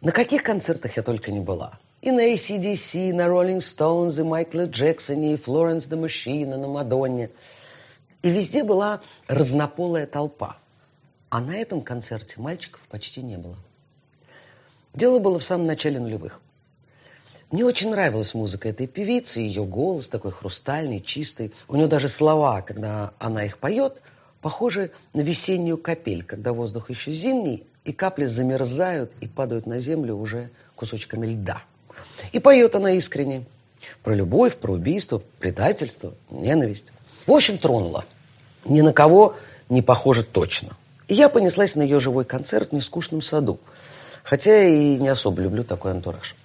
На каких концертах я только не была. И на ACDC, и на Rolling Stones, и Майкла Джексоне, и Флоренс де Мужчина, на Мадонне. И везде была разнополая толпа. А на этом концерте мальчиков почти не было. Дело было в самом начале нулевых. Мне очень нравилась музыка этой певицы, ее голос такой хрустальный, чистый. У нее даже слова, когда она их поет, похожи на весеннюю капель, когда воздух еще зимний, и капли замерзают и падают на землю уже кусочками льда. И поет она искренне. Про любовь, про убийство, предательство, ненависть. В общем, тронула. Ни на кого не похоже точно. И я понеслась на ее живой концерт в нескучном саду. Хотя и не особо люблю такой антураж.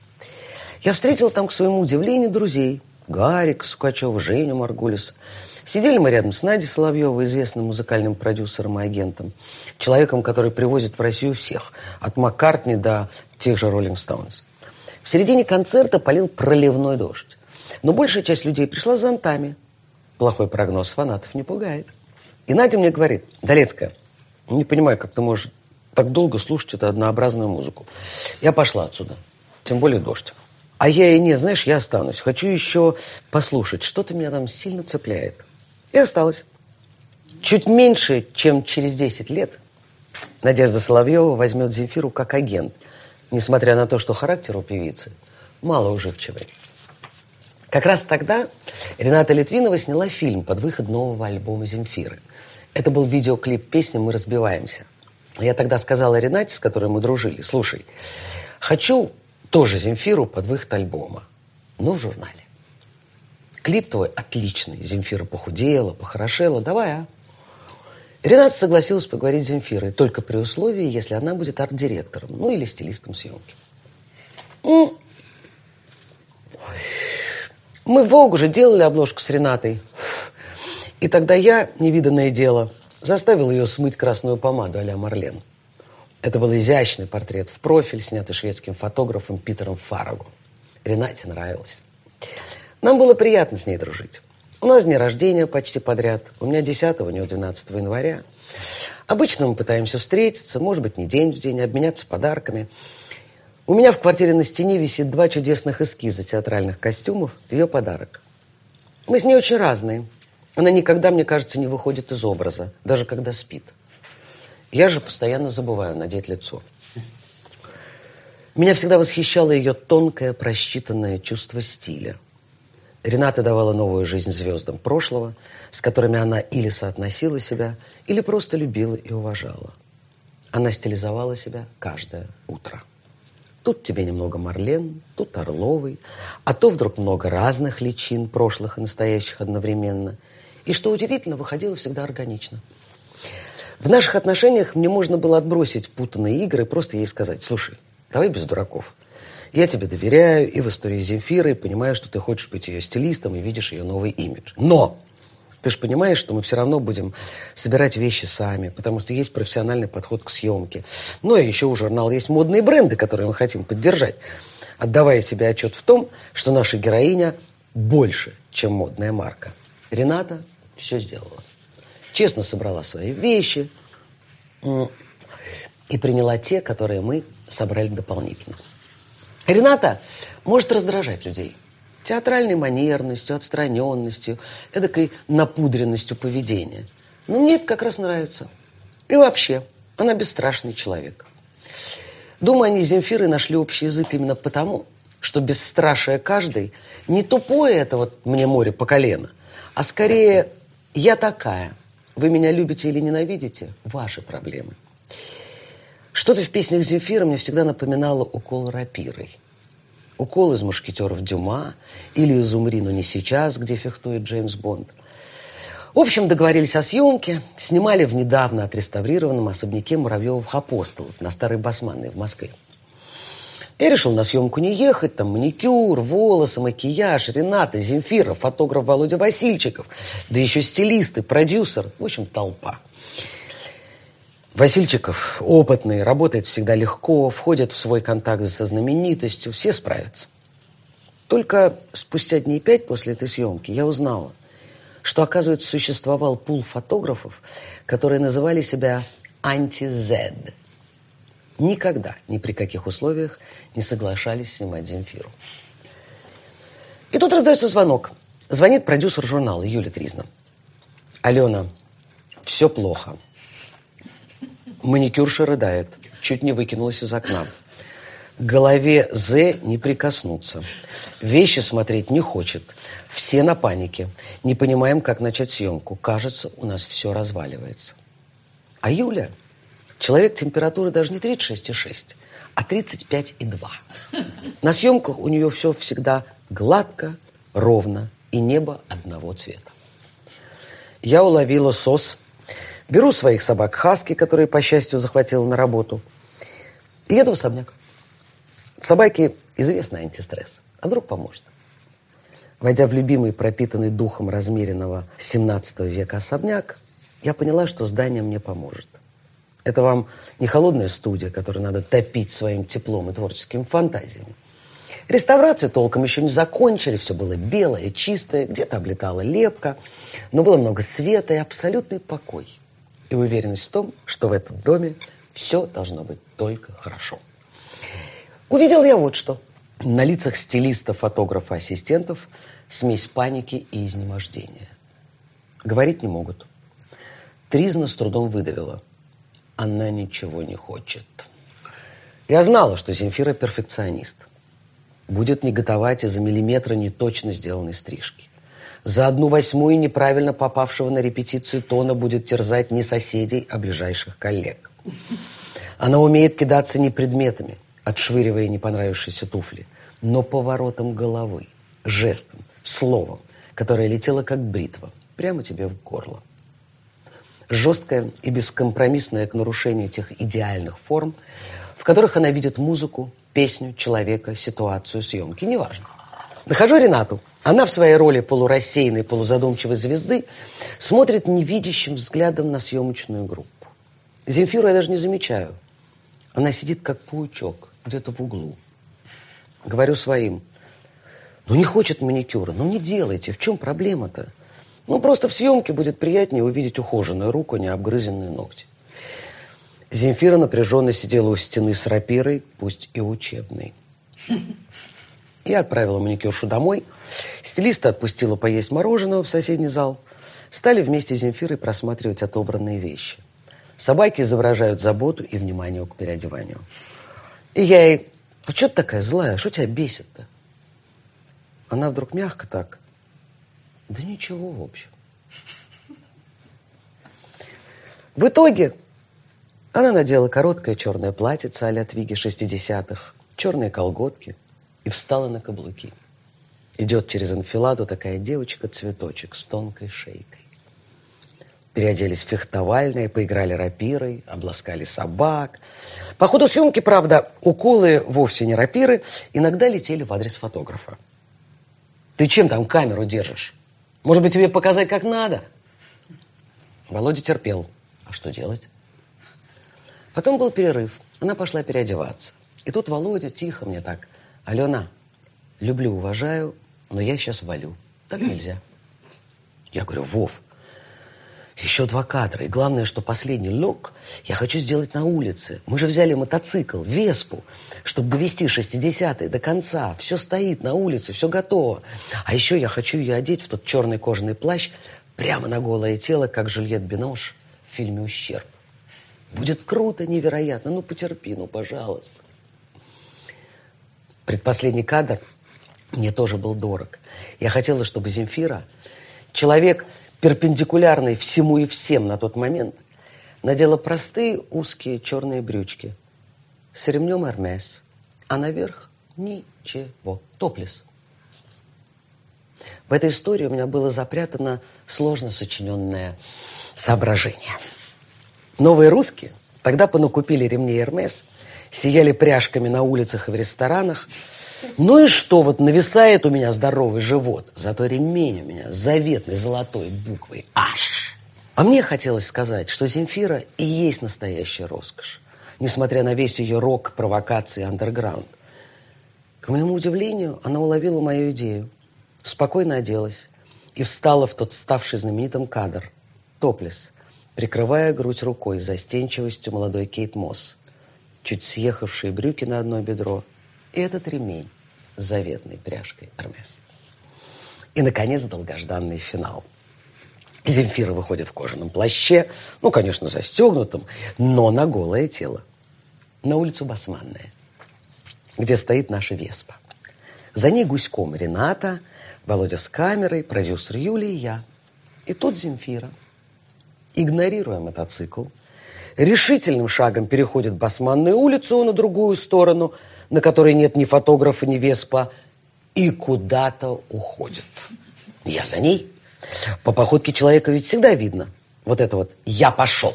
Я встретила там, к своему удивлению, друзей. Гарик Сукачев, Женю Маргулис. Сидели мы рядом с Надей Соловьевой, известным музыкальным продюсером и агентом. Человеком, который привозит в Россию всех. От Маккартни до тех же Роллинг Стоунс. В середине концерта полил проливной дождь. Но большая часть людей пришла с зонтами. Плохой прогноз фанатов не пугает. И Надя мне говорит, Долецкая, не понимаю, как ты можешь так долго слушать эту однообразную музыку. Я пошла отсюда. Тем более дождь. А я и не, знаешь, я останусь. Хочу еще послушать. Что-то меня там сильно цепляет. И осталась. Чуть меньше, чем через 10 лет, Надежда Соловьева возьмет Земфиру как агент, несмотря на то, что характер у певицы мало уживчивый. Как раз тогда Рената Литвинова сняла фильм под выход нового альбома Земфиры. Это был видеоклип песни «Мы разбиваемся». Я тогда сказала Ренате, с которой мы дружили, слушай, хочу тоже Земфиру под выход альбома, но в журнале. Клип твой отличный, Земфира похудела, похорошела, давай, а? Рената согласилась поговорить с Земфирой, только при условии, если она будет арт-директором, ну или стилистом съемки. Мы в Vogue уже делали обложку с Ренатой. И тогда я, невиданное дело, заставил ее смыть красную помаду а-ля Марлен. Это был изящный портрет в профиль, снятый шведским фотографом Питером Фарагу. Ренате нравилось. Нам было приятно с ней дружить. У нас дни рождения почти подряд. У меня 10 у нее 12 января. Обычно мы пытаемся встретиться, может быть, не день в день, обменяться подарками. У меня в квартире на стене висит два чудесных эскиза театральных костюмов, ее подарок. Мы с ней очень разные. Она никогда, мне кажется, не выходит из образа, даже когда спит. Я же постоянно забываю надеть лицо. Меня всегда восхищало ее тонкое, просчитанное чувство стиля. Рената давала новую жизнь звездам прошлого, с которыми она или соотносила себя, или просто любила и уважала. Она стилизовала себя каждое утро. Тут тебе немного Марлен, тут Орловый, а то вдруг много разных личин, прошлых и настоящих одновременно – и, что удивительно, выходило всегда органично. В наших отношениях мне можно было отбросить путанные игры и просто ей сказать, слушай, давай без дураков. Я тебе доверяю и в истории Земфиры, и понимаю, что ты хочешь быть ее стилистом и видишь ее новый имидж. Но ты же понимаешь, что мы все равно будем собирать вещи сами, потому что есть профессиональный подход к съемке. Ну, и еще у журнала есть модные бренды, которые мы хотим поддержать, отдавая себе отчет в том, что наша героиня больше, чем модная марка. Рената все сделала. Честно собрала свои вещи и приняла те, которые мы собрали дополнительно. Рената может раздражать людей. Театральной манерностью, отстраненностью, эдакой напудренностью поведения. Но мне это как раз нравится. И вообще, она бесстрашный человек. Думаю, они с Земфирой нашли общий язык именно потому, что бесстрашие каждый не тупое это вот мне море по колено, а скорее я такая. Вы меня любите или ненавидите? Ваши проблемы. Что-то в песнях Земфира мне всегда напоминало укол рапирой. Укол из «Мушкетеров Дюма» или из «Умри, но не сейчас», где фехтует Джеймс Бонд. В общем, договорились о съемке, снимали в недавно отреставрированном особняке Муравьевых апостолов на Старой Басманной в Москве. Я решил на съемку не ехать, там маникюр, волосы, макияж, Рената, Земфира, фотограф Володя Васильчиков, да еще стилисты, продюсер, в общем, толпа. Васильчиков опытный, работает всегда легко, входит в свой контакт со знаменитостью, все справятся. Только спустя дней пять после этой съемки я узнала, что, оказывается, существовал пул фотографов, которые называли себя анти-зед. Никогда, ни при каких условиях не соглашались снимать Земфиру. И тут раздается звонок. Звонит продюсер журнала Юля Тризна. Алена, все плохо. Маникюрша рыдает, чуть не выкинулась из окна. К голове З не прикоснуться. Вещи смотреть не хочет. Все на панике. Не понимаем, как начать съемку. Кажется, у нас все разваливается. А Юля, человек температуры даже не 36,6, а 35,2. На съемках у нее все всегда гладко, ровно и небо одного цвета. Я уловила сос, беру своих собак Хаски, которые, по счастью, захватила на работу, и еду в особняк. Собаки – известный антистресс. А вдруг поможет? Войдя в любимый, пропитанный духом размеренного 17 века особняк, я поняла, что здание мне поможет. Это вам не холодная студия, которую надо топить своим теплом и творческими фантазиями. Реставрацию толком еще не закончили, все было белое, чистое, где-то облетала лепка, но было много света и абсолютный покой. И уверенность в том, что в этом доме все должно быть только хорошо. Увидел я вот что. На лицах стилистов, фотографа, ассистентов смесь паники и изнемождения. Говорить не могут. Тризна с трудом выдавила. Она ничего не хочет. Я знала, что Земфира перфекционист. Будет неготовать из-за миллиметра неточно сделанной стрижки. За одну восьмую неправильно попавшего на репетицию тона будет терзать не соседей, а ближайших коллег. Она умеет кидаться не предметами, отшвыривая не понравившиеся туфли, но поворотом головы, жестом, словом, которое летело как бритва, прямо тебе в горло. Жесткая и бескомпромиссная к нарушению тех идеальных форм, в которых она видит музыку, песню, человека, ситуацию, съемки, неважно. Нахожу Ренату. Она в своей роли полурассеянной, полузадумчивой звезды смотрит невидящим взглядом на съемочную группу. Земфиру я даже не замечаю. Она сидит как паучок, где-то в углу. Говорю своим, ну не хочет маникюра, ну не делайте, в чем проблема-то? Ну просто в съемке будет приятнее увидеть ухоженную руку, не обгрызенные ногти. Земфира напряженно сидела у стены с рапирой, пусть и учебной. Я отправила маникюршу домой. Стилиста отпустила поесть мороженого в соседний зал. Стали вместе с Земфирой просматривать отобранные вещи. Собаки изображают заботу и внимание к переодеванию. И я ей, а что ты такая злая, что тебя бесит-то? Она вдруг мягко так, да ничего, в общем. В итоге она надела короткое черное платьице а-ля Твиги 60-х, черные колготки и встала на каблуки. Идет через анфиладу такая девочка-цветочек с тонкой шейкой. Переоделись в фехтовальные, поиграли рапирой, обласкали собак. По ходу съемки, правда, уколы вовсе не рапиры, иногда летели в адрес фотографа. «Ты чем там камеру держишь? Может быть, тебе показать, как надо?» Володя терпел. А что делать? Потом был перерыв. Она пошла переодеваться. И тут Володя тихо мне так. «Алена, люблю, уважаю, но я сейчас валю. Так нельзя». Я говорю, Вов, еще два кадра. И главное, что последний лук я хочу сделать на улице. Мы же взяли мотоцикл, Веспу, чтобы довести 60-е до конца. Все стоит на улице, все готово. А еще я хочу ее одеть в тот черный кожаный плащ прямо на голое тело, как Жюльет Бинош в фильме «Ущерб». Будет круто, невероятно. Ну, потерпи, ну, пожалуйста. Предпоследний кадр мне тоже был дорог. Я хотела, чтобы Земфира, человек перпендикулярный всему и всем на тот момент, надела простые узкие черные брючки с ремнем Эрмес, а наверх ничего, топлес. В этой истории у меня было запрятано сложно сочиненное соображение – Новые русские тогда понакупили ремни Эрмес, сияли пряжками на улицах и в ресторанах. Ну и что, вот нависает у меня здоровый живот, зато ремень у меня заветной золотой буквой «Аш». А мне хотелось сказать, что Земфира и есть настоящая роскошь, несмотря на весь ее рок, провокации, андерграунд. К моему удивлению, она уловила мою идею, спокойно оделась и встала в тот ставший знаменитым кадр – топлес – прикрывая грудь рукой застенчивостью молодой Кейт Мосс. чуть съехавшие брюки на одно бедро этот ремень с заветной пряжкой Эрмес. И, наконец, долгожданный финал. Земфира выходит в кожаном плаще, ну, конечно, застегнутом, но на голое тело. На улицу Басманная, где стоит наша Веспа. За ней гуськом Рената, Володя с камерой, продюсер Юлия и я. И тут Земфира, игнорируя мотоцикл, решительным шагом переходит Басманную улицу на другую сторону, на которой нет ни фотографа, ни Веспа, и куда-то уходит. Я за ней. По походке человека ведь всегда видно. Вот это вот «я пошел».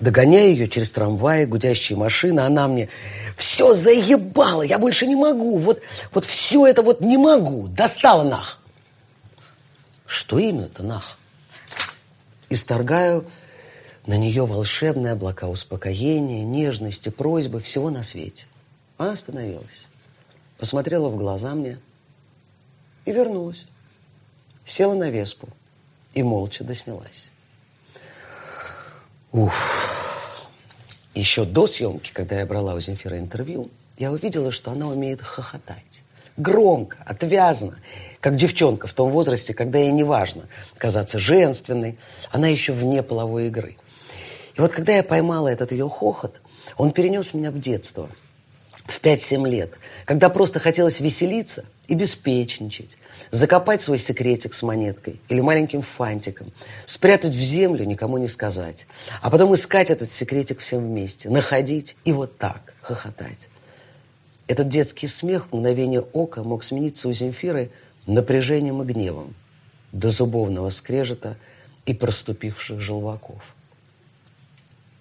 Догоняя ее через трамваи, гудящие машины, она мне все заебало, я больше не могу, вот, вот все это вот не могу, достала нах. Что именно-то нах? Исторгаю на нее волшебные облака успокоения, нежности, просьбы, всего на свете. Она остановилась, посмотрела в глаза мне и вернулась. Села на веспу и молча доснялась. Уф. Еще до съемки, когда я брала у Земфира интервью, я увидела, что она умеет хохотать. Громко, отвязно, как девчонка в том возрасте, когда ей не важно казаться женственной, она еще вне половой игры. И вот когда я поймала этот ее хохот, он перенес меня в детство, в 5-7 лет, когда просто хотелось веселиться и беспечничать, закопать свой секретик с монеткой или маленьким фантиком, спрятать в землю, никому не сказать, а потом искать этот секретик всем вместе, находить и вот так хохотать. Этот детский смех в мгновение ока мог смениться у Земфиры напряжением и гневом, до зубовного скрежета и проступивших желваков.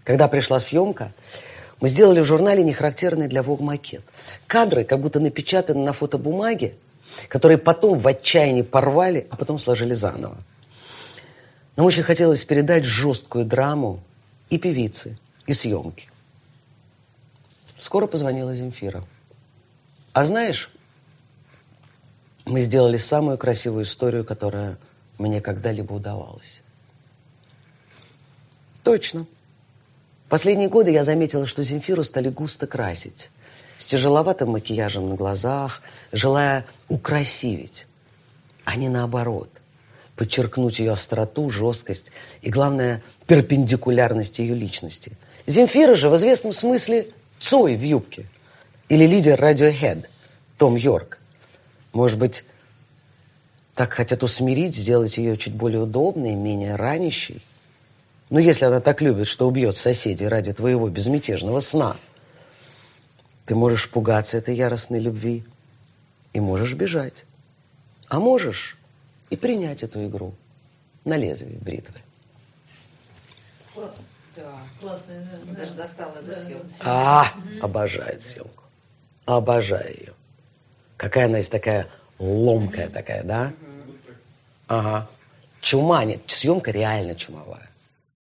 Когда пришла съемка, мы сделали в журнале нехарактерный для Vogue макет. Кадры как будто напечатаны на фотобумаге, которые потом в отчаянии порвали, а потом сложили заново. Нам очень хотелось передать жесткую драму и певицы, и съемки. Скоро позвонила Земфира. А знаешь, мы сделали самую красивую историю, которая мне когда-либо удавалась. Точно. Последние годы я заметила, что Земфиру стали густо красить. С тяжеловатым макияжем на глазах, желая украсивить, а не наоборот. Подчеркнуть ее остроту, жесткость и, главное, перпендикулярность ее личности. Земфира же в известном смысле Цой в юбке. Или лидер Radiohead Том Йорк. Может быть, так хотят усмирить, сделать ее чуть более удобной, менее ранящей? Ну, если она так любит, что убьет соседей ради твоего безмятежного сна, ты можешь пугаться этой яростной любви и можешь бежать. А можешь и принять эту игру на лезвие бритвы. Да. Классная, да. Даже достала эту съемку. А, обожает съемку. Обожаю ее. Какая она есть такая ломкая такая, да? Ага. Чума нет. Съемка реально чумовая.